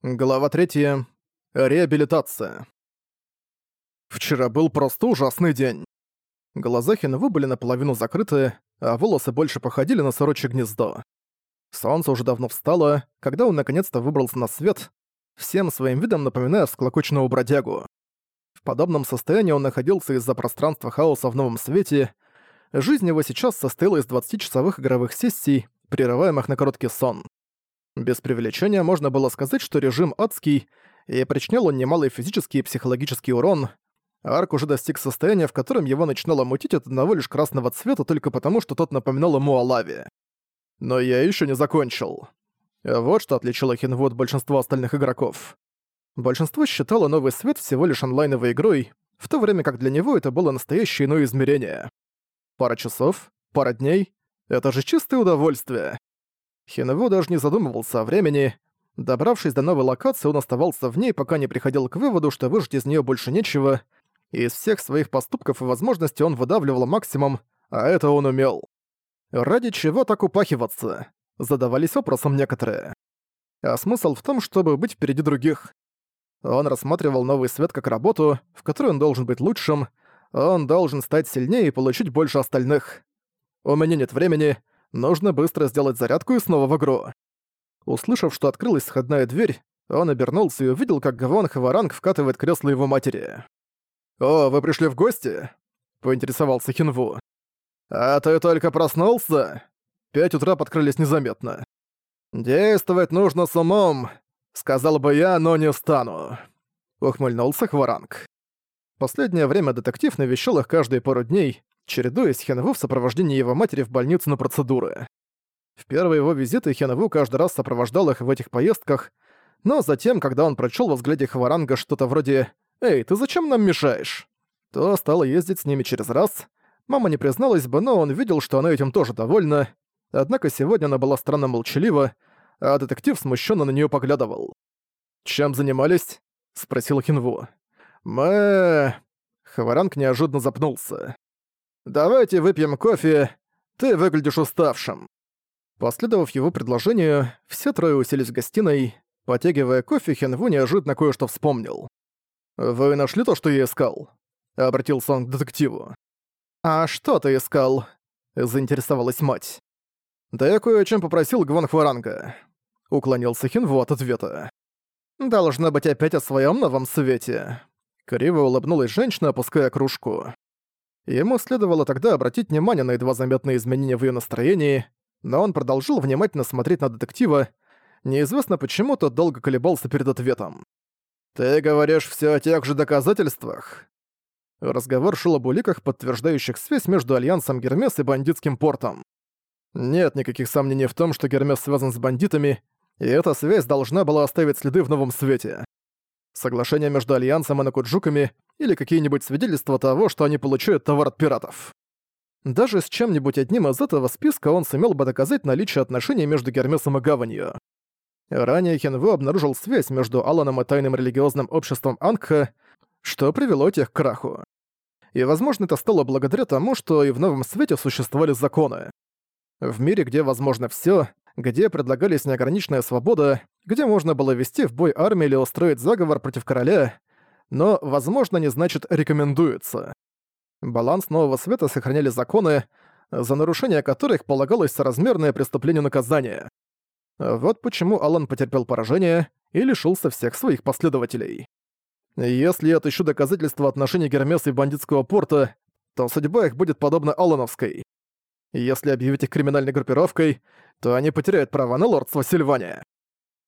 Глава 3. Реабилитация. Вчера был просто ужасный день. Глаза Хинву были наполовину закрыты, а волосы больше походили на сорочье гнездо. Солнце уже давно встало, когда он наконец-то выбрался на свет, всем своим видом напоминая всклокоченного бродягу. В подобном состоянии он находился из-за пространства хаоса в новом свете. Жизнь его сейчас состояла из 20-часовых игровых сессий, прерываемых на короткий сон. Без привлечения можно было сказать, что режим адский, и причинял он немалый физический и психологический урон. Арк уже достиг состояния, в котором его начинало мутить от одного лишь красного цвета только потому, что тот напоминал ему о лаве. Но я еще не закончил. Вот что отличило Хинву от большинства остальных игроков. Большинство считало новый свет всего лишь онлайновой игрой, в то время как для него это было настоящее иное измерение. Пара часов, пара дней — это же чистое удовольствие. Хинву даже не задумывался о времени. Добравшись до новой локации, он оставался в ней, пока не приходил к выводу, что выжить из нее больше нечего. Из всех своих поступков и возможностей он выдавливал максимум, а это он умел. Ради чего так упахиваться? Задавались вопросом некоторые. А смысл в том, чтобы быть впереди других. Он рассматривал новый свет как работу, в которой он должен быть лучшим, он должен стать сильнее и получить больше остальных. У меня нет времени, Нужно быстро сделать зарядку и снова в игру. Услышав, что открылась входная дверь, он обернулся и увидел, как Гавон Хаваранг вкатывает кресло его матери. «О, вы пришли в гости?» — поинтересовался Хинву. «А ты только проснулся?» Пять утра подкрылись незаметно. «Действовать нужно с умом», — сказал бы я, но не стану. Ухмыльнулся Хваранг. Последнее время детектив навещал их каждые пару дней, чередуясь Хенву в сопровождении его матери в больницу на процедуры. В первые его визиты Хенву каждый раз сопровождал их в этих поездках, но затем, когда он прочел во взгляде Хваранга что-то вроде «Эй, ты зачем нам мешаешь?», то стала ездить с ними через раз. Мама не призналась бы, но он видел, что она этим тоже довольна. Однако сегодня она была странно молчалива, а детектив смущенно на нее поглядывал. «Чем занимались?» — спросил Хинву. «Мы...» Хваранг неожиданно запнулся. «Давайте выпьем кофе. Ты выглядишь уставшим». Последовав его предложению, все трое уселись в гостиной. Потягивая кофе, Хенву неожиданно кое-что вспомнил. «Вы нашли то, что я искал?» — обратился он к детективу. «А что ты искал?» — заинтересовалась мать. «Да я кое о чем попросил Гван Хваранга». Уклонился Хинву от ответа. «Должно быть опять о своем новом свете». Криво улыбнулась женщина, опуская кружку. Ему следовало тогда обратить внимание на едва заметные изменения в её настроении, но он продолжил внимательно смотреть на детектива, неизвестно почему тот долго колебался перед ответом. «Ты говоришь всё о тех же доказательствах?» Разговор шел об уликах, подтверждающих связь между Альянсом Гермес и бандитским портом. Нет никаких сомнений в том, что Гермес связан с бандитами, и эта связь должна была оставить следы в новом свете. Соглашение между Альянсом и Накуджуками или какие-нибудь свидетельства того, что они получают товар от пиратов. Даже с чем-нибудь одним из этого списка он сумел бы доказать наличие отношений между Гермесом и Гаванью. Ранее Хенву обнаружил связь между Аланом и тайным религиозным обществом Ангха, что привело тех к краху. И, возможно, это стало благодаря тому, что и в Новом Свете существовали законы. В мире, где возможно всё, где предлагались неограниченная свобода, где можно было вести в бой армию или устроить заговор против короля, но «возможно» не значит «рекомендуется». Баланс нового света сохраняли законы, за нарушение которых полагалось соразмерное преступление наказания. Вот почему Алан потерпел поражение и лишился всех своих последователей. Если я отыщу доказательства отношений Гермеса и бандитского порта, то судьба их будет подобна Алановской. Если объявить их криминальной группировкой, то они потеряют права на лордство Сильвания.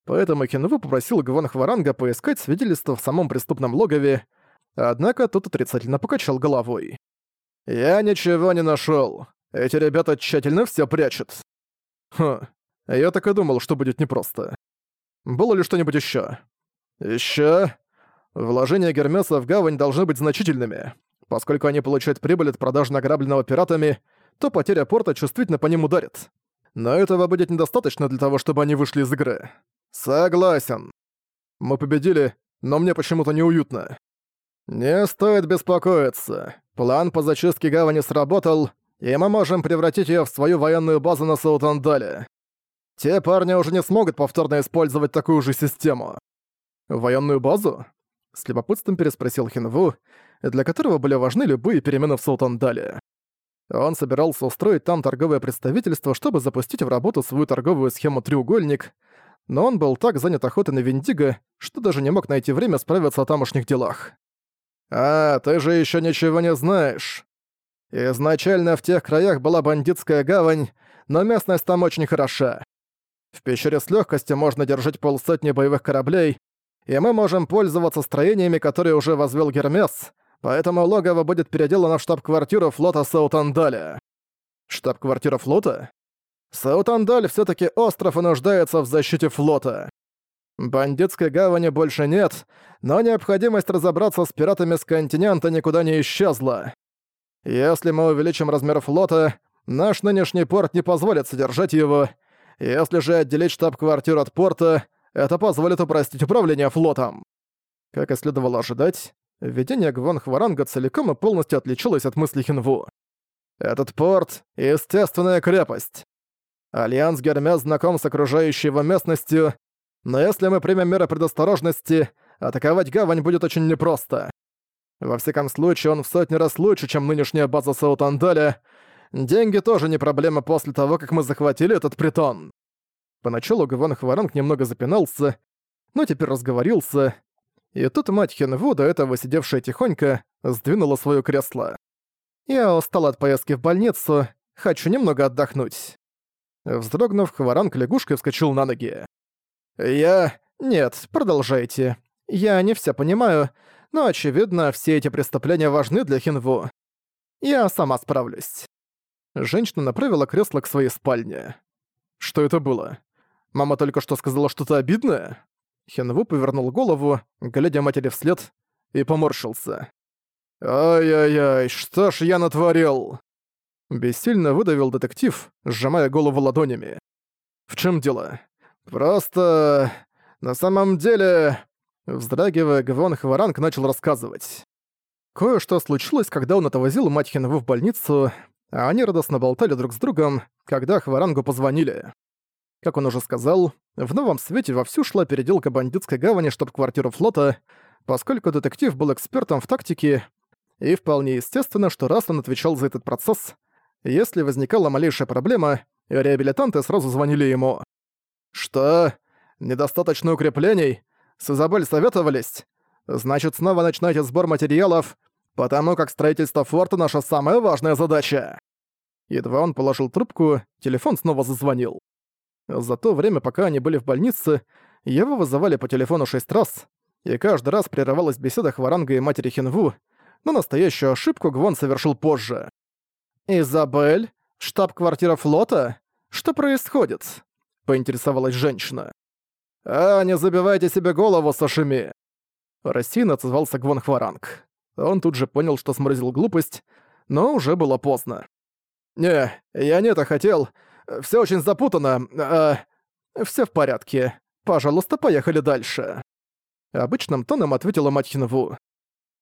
Поэтому Хинву попросил Гван Хваранга поискать свидетельства в самом преступном логове, однако тот отрицательно покачал головой. «Я ничего не нашел. Эти ребята тщательно все прячут». Хм, я так и думал, что будет непросто. Было ли что-нибудь еще? Еще? Вложения Гермеса в гавань должны быть значительными. Поскольку они получают прибыль от продажи награбленного пиратами, то потеря порта чувствительно по ним ударит. Но этого будет недостаточно для того, чтобы они вышли из игры. Согласен. Мы победили, но мне почему-то неуютно. Не стоит беспокоиться. План по зачистке гавани сработал, и мы можем превратить ее в свою военную базу на Саутандале. Те парни уже не смогут повторно использовать такую же систему. «Военную базу?» — с любопытством переспросил Хинву, для которого были важны любые перемены в Султандале. Он собирался устроить там торговое представительство, чтобы запустить в работу свою торговую схему «Треугольник», но он был так занят охотой на Виндиго, что даже не мог найти время справиться о тамошних делах. «А, ты же еще ничего не знаешь. Изначально в тех краях была бандитская гавань, но местность там очень хороша. В пещере с легкостью можно держать полсотни боевых кораблей, и мы можем пользоваться строениями, которые уже возвел Гермес, поэтому логово будет переделано в штаб-квартиру флота Саутандаля. Штаб-квартира флота? Саутандаль все таки остров и нуждается в защите флота. Бандитской гавани больше нет, но необходимость разобраться с пиратами с континента никуда не исчезла. Если мы увеличим размер флота, наш нынешний порт не позволит содержать его. Если же отделить штаб-квартиру от порта, это позволит упростить управление флотом. Как и следовало ожидать, Видение Гвон Хваранга целиком и полностью отличалось от мысли Хинву. Этот порт — естественная крепость. Альянс Гермес знаком с окружающей его местностью, но если мы примем меры предосторожности, атаковать гавань будет очень непросто. Во всяком случае, он в сотни раз лучше, чем нынешняя база Саутандаля. Деньги тоже не проблема после того, как мы захватили этот притон. Поначалу Гвон Хваранг немного запинался, но теперь разговорился, и тут мать Хенву, до этого сидевшая тихонько, сдвинула своё кресло. «Я устал от поездки в больницу, хочу немного отдохнуть». Вздрогнув, Хваранг лягушкой вскочил на ноги. «Я... Нет, продолжайте. Я не всё понимаю, но, очевидно, все эти преступления важны для Хинву. Я сама справлюсь». Женщина направила кресло к своей спальне. Что это было? Мама только что сказала что-то обидное? Хенву повернул голову, глядя матери вслед, и поморщился. «Ай-яй-яй, что ж я натворил?» Бессильно выдавил детектив, сжимая голову ладонями. «В чем дело?» «Просто... на самом деле...» Вздрагивая, Гвон Хваранг начал рассказывать. Кое-что случилось, когда он отвозил мать Хенву в больницу, а они радостно болтали друг с другом, когда Хварангу позвонили. Как он уже сказал, в новом свете вовсю шла переделка бандитской гавани штаб-квартиру флота, поскольку детектив был экспертом в тактике, и вполне естественно, что раз он отвечал за этот процесс, если возникала малейшая проблема, реабилитанты сразу звонили ему. «Что? Недостаточно укреплений? С Изабель советовались? Значит, снова начинайте сбор материалов, потому как строительство форта — наша самая важная задача!» Едва он положил трубку, телефон снова зазвонил. За то время, пока они были в больнице, его вызывали по телефону шесть раз, и каждый раз прерывалась беседа Хваранга и матери Хинву, но настоящую ошибку Гвон совершил позже. «Изабель? Штаб-квартира флота? Что происходит?» — поинтересовалась женщина. «А, не забивайте себе голову, Сашими!» Рассеянно отозвался Гвон Хваранг. Он тут же понял, что сморозил глупость, но уже было поздно. «Не, я не это хотел. Все очень запутано. Э, все в порядке. Пожалуйста, поехали дальше. Обычным тоном ответила мать Хинву.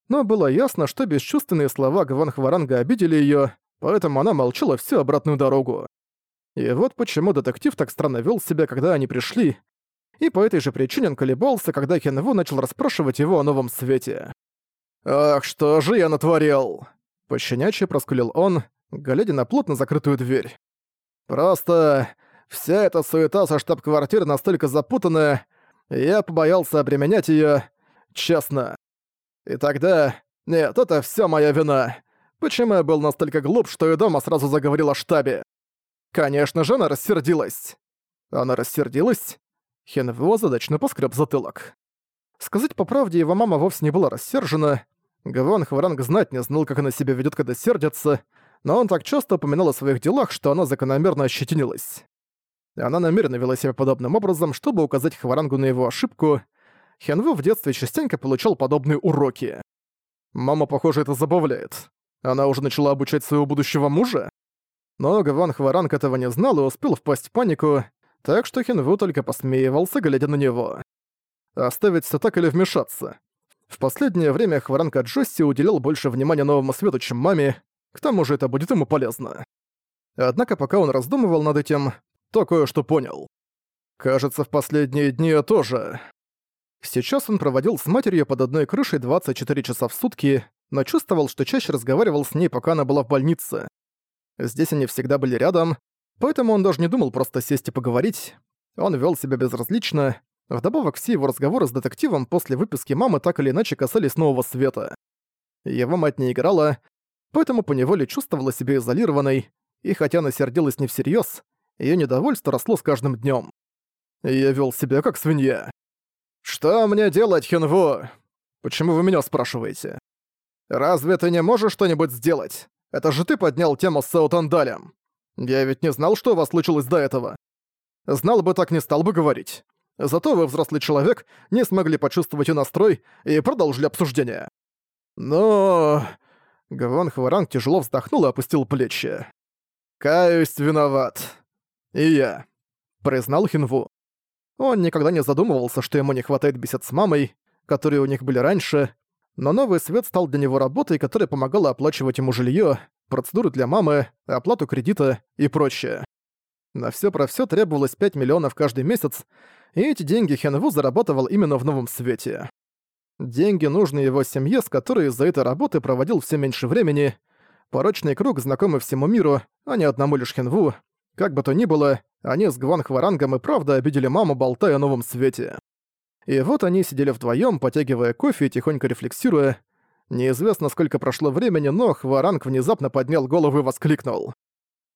Но было ясно, что бесчувственные слова Гван Хваранга обидели ее, поэтому она молчала всю обратную дорогу. И вот почему детектив так странно вел себя, когда они пришли, и по этой же причине он колебался, когда Хинву начал расспрашивать его о новом свете. «Ах, что же я натворил?» Пощенячье проскулил он, глядя на плотно закрытую дверь. Просто вся эта суета со штаб-квартиры настолько запутанная, я побоялся обременять её, честно. И тогда... Нет, это всё моя вина. Почему я был настолько глуп, что и дома сразу заговорил о штабе? Конечно же, она рассердилась. Она рассердилась? Хенвио задачно поскреб затылок. Сказать по правде, его мама вовсе не была рассержена. Гаван Хваранг знать не знал, как она себя ведёт, когда сердится, но он так часто упоминал о своих делах, что она закономерно ощетинилась. Она намеренно вела себя подобным образом, чтобы указать Хварангу на его ошибку. Хенву в детстве частенько получал подобные уроки. Мама, похоже, это забавляет. Она уже начала обучать своего будущего мужа? Но Гаван Хваранг этого не знал и успел впасть в панику, так что Хенву только посмеивался, глядя на него. Оставить все так или вмешаться? В последнее время Хваранг Джосси уделял больше внимания новому свету, чем маме, к тому же это будет ему полезно. Однако пока он раздумывал над этим, то кое-что понял. Кажется, в последние дни я тоже Сейчас он проводил с матерью под одной крышей 24 часа в сутки, но чувствовал, что чаще разговаривал с ней, пока она была в больнице. Здесь они всегда были рядом, поэтому он даже не думал просто сесть и поговорить. Он вел себя безразлично. Вдобавок, все его разговоры с детективом после выписки мамы так или иначе касались нового света. Его мать не играла, поэтому поневоле чувствовала себя изолированной, и хотя она сердилась не всерьёз, её недовольство росло с каждым днём. Я вел себя как свинья. «Что мне делать, Хинву? Почему вы меня спрашиваете? Разве ты не можешь что-нибудь сделать? Это же ты поднял тему с Саутандалем. Я ведь не знал, что у вас случилось до этого. Знал бы, так не стал бы говорить. Зато вы, взрослый человек, не смогли почувствовать и настрой и продолжили обсуждение. Но... Гван Хваранг тяжело вздохнул и опустил плечи. «Каюсь, виноват. И я», — признал Хинву. Он никогда не задумывался, что ему не хватает бесед с мамой, которые у них были раньше, но новый свет стал для него работой, которая помогала оплачивать ему жилье, процедуры для мамы, оплату кредита и прочее. На все про все требовалось 5 миллионов каждый месяц, и эти деньги Хенву зарабатывал именно в новом свете. Деньги нужны его семье, с которой из-за этой работы проводил все меньше времени. Порочный круг, знакомый всему миру, а не одному лишь Хенву. Как бы то ни было, они с Гван Хварангом и правда обидели маму, болтая о новом свете. И вот они сидели вдвоем, потягивая кофе и тихонько рефлексируя. Неизвестно, сколько прошло времени, но Хваранг внезапно поднял голову и воскликнул.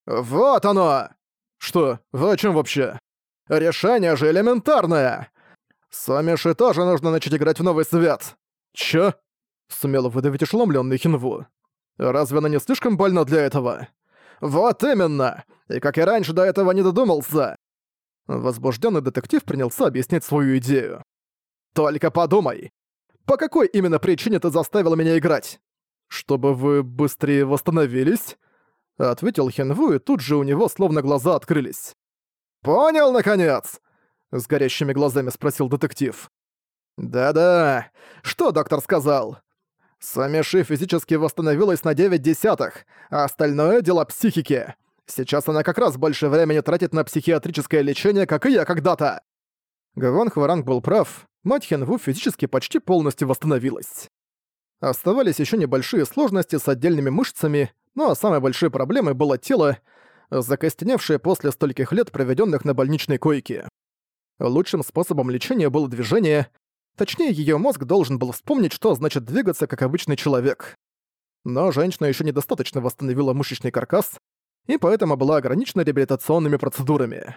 «Вот оно!» «Что? Вы о чем вообще?» «Решение же элементарное!» «Самиши тоже нужно начать играть в новый свет!» «Чё?» — сумел выдавить ошеломлённый Хинву. «Разве она не слишком больна для этого?» «Вот именно! И как и раньше до этого не додумался!» Возбужденный детектив принялся объяснять свою идею. Только подумай. По какой именно причине ты заставила меня играть? Чтобы вы быстрее восстановились? Ответил Хенву, и тут же у него словно глаза открылись. Понял, наконец? С горящими глазами спросил детектив. Да-да. Что доктор сказал? Самиши физически восстановилась на 9 десятых, а остальное — дело психики. Сейчас она как раз больше времени тратит на психиатрическое лечение, как и я когда-то. Гаван Хваранг был прав, мать Хенву физически почти полностью восстановилась. Оставались еще небольшие сложности с отдельными мышцами, но самой большой проблемой было тело, закостеневшее после стольких лет, проведенных на больничной койке. Лучшим способом лечения было движение, точнее ее мозг должен был вспомнить, что значит двигаться как обычный человек. Но женщина еще недостаточно восстановила мышечный каркас, и поэтому была ограничена реабилитационными процедурами.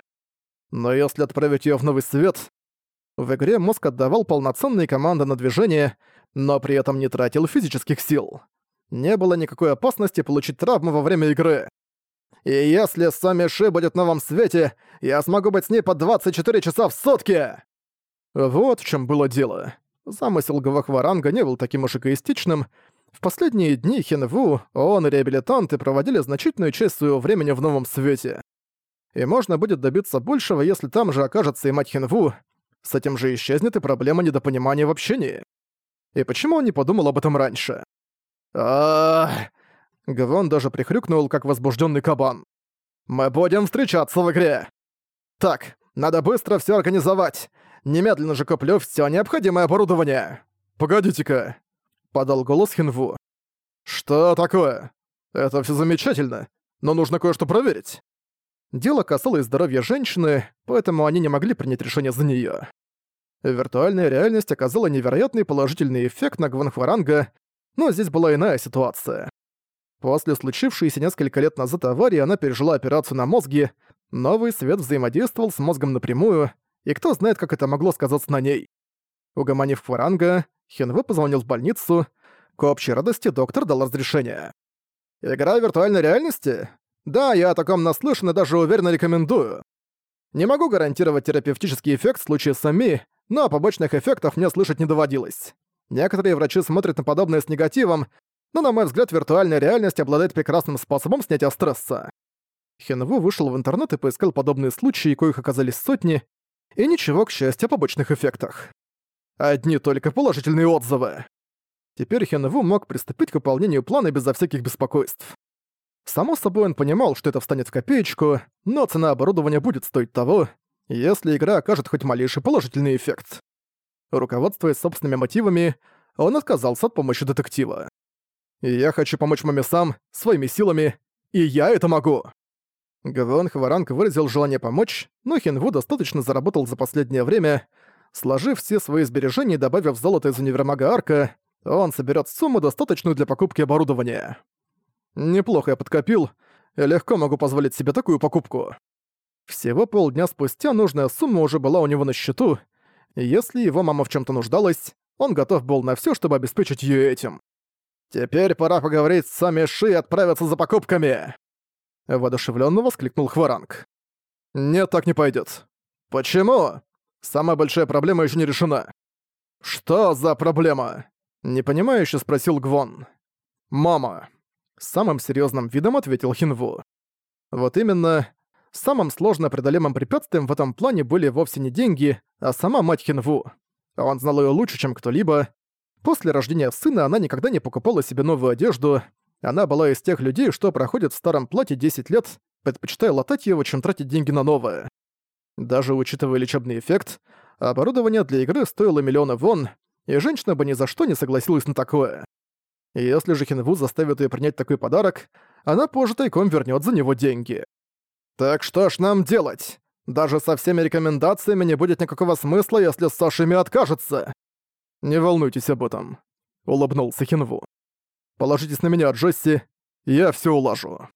Но если отправить её в новый свет... В игре мозг отдавал полноценные команды на движение, но при этом не тратил физических сил. Не было никакой опасности получить травму во время игры. И если Сами Ши будет в новом свете, я смогу быть с ней по 24 часа в сутки! Вот в чем было дело. Замысел Гавахваранга не был таким уж эгоистичным. В последние дни Хинву, он и реабилитанты проводили значительную часть своего времени в новом свете и можно будет добиться большего, если там же окажется и мать Хинву. С этим же исчезнет и проблема недопонимания в общении. И почему он не подумал об этом раньше? а Гавон даже прихрюкнул, как возбужденный кабан. «Мы будем встречаться в игре!» «Так, надо быстро все организовать. Немедленно же куплю все необходимое оборудование!» «Погодите-ка!» — подал голос Хинву. «Что такое? Это все замечательно, но нужно кое-что проверить». Дело касалось здоровья женщины, поэтому они не могли принять решение за неё. Виртуальная реальность оказала невероятный положительный эффект на Гванхваранга, но здесь была иная ситуация. После случившейся несколько лет назад аварии она пережила операцию на мозге, новый свет взаимодействовал с мозгом напрямую, и кто знает, как это могло сказаться на ней. Угомонив Хваранга, Хенве позвонил в больницу. К общей радости доктор дал разрешение. «Игра виртуальной реальности? Да, я о таком наслышан и даже уверенно рекомендую. Не могу гарантировать терапевтический эффект в случае с АМИ, но побочных эффектов мне слышать не доводилось. Некоторые врачи смотрят на подобное с негативом, но, на мой взгляд, виртуальная реальность обладает прекрасным способом снятия стресса. Хенву вышел в интернет и поискал подобные случаи, коих оказались сотни, и ничего, к счастью, о побочных эффектах. Одни только положительные отзывы. Теперь Хенву мог приступить к выполнению плана безо всяких беспокойств. Само собой, он понимал, что это встанет в копеечку, но цена оборудования будет стоить того, если игра окажет хоть малейший положительный эффект. Руководствуясь собственными мотивами, он отказался от помощи детектива. Я хочу помочь маме сам, своими силами, и я это могу. Гвон Хваранг выразил желание помочь, но Хинву достаточно заработал за последнее время. Сложив все свои сбережения и добавив золото из универмага Арка, он соберет сумму, достаточную для покупки оборудования. Неплохо я подкопил, и легко могу позволить себе такую покупку. Всего полдня спустя нужная сумма уже была у него на счету, если его мама в чем то нуждалась, он готов был на все, чтобы обеспечить ее этим. «Теперь пора поговорить с Сами Ши и отправиться за покупками!» Воодушевленно воскликнул Хваранг. «Нет, так не пойдет. «Почему? Самая большая проблема еще не решена». «Что за проблема?» Непонимающе спросил Гвон. «Мама». Самым серьезным видом ответил Хинву. Вот именно, самым сложно преодолимым препятствием в этом плане были вовсе не деньги, а сама мать Хинву. Он знал ее лучше, чем кто-либо. После рождения сына она никогда не покупала себе новую одежду, она была из тех людей, что проходят в старом платье 10 лет, предпочитая латать его, чем тратить деньги на новое. Даже учитывая лечебный эффект, оборудование для игры стоило миллиона вон, и женщина бы ни за что не согласилась на такое. Если же Хинву заставит ее принять такой подарок, она позже тайком вернет за него деньги. Так что ж нам делать? Даже со всеми рекомендациями не будет никакого смысла, если Сашими откажется. Не волнуйтесь об этом, улыбнулся Хинву. Положитесь на меня, Джосси, я все улажу».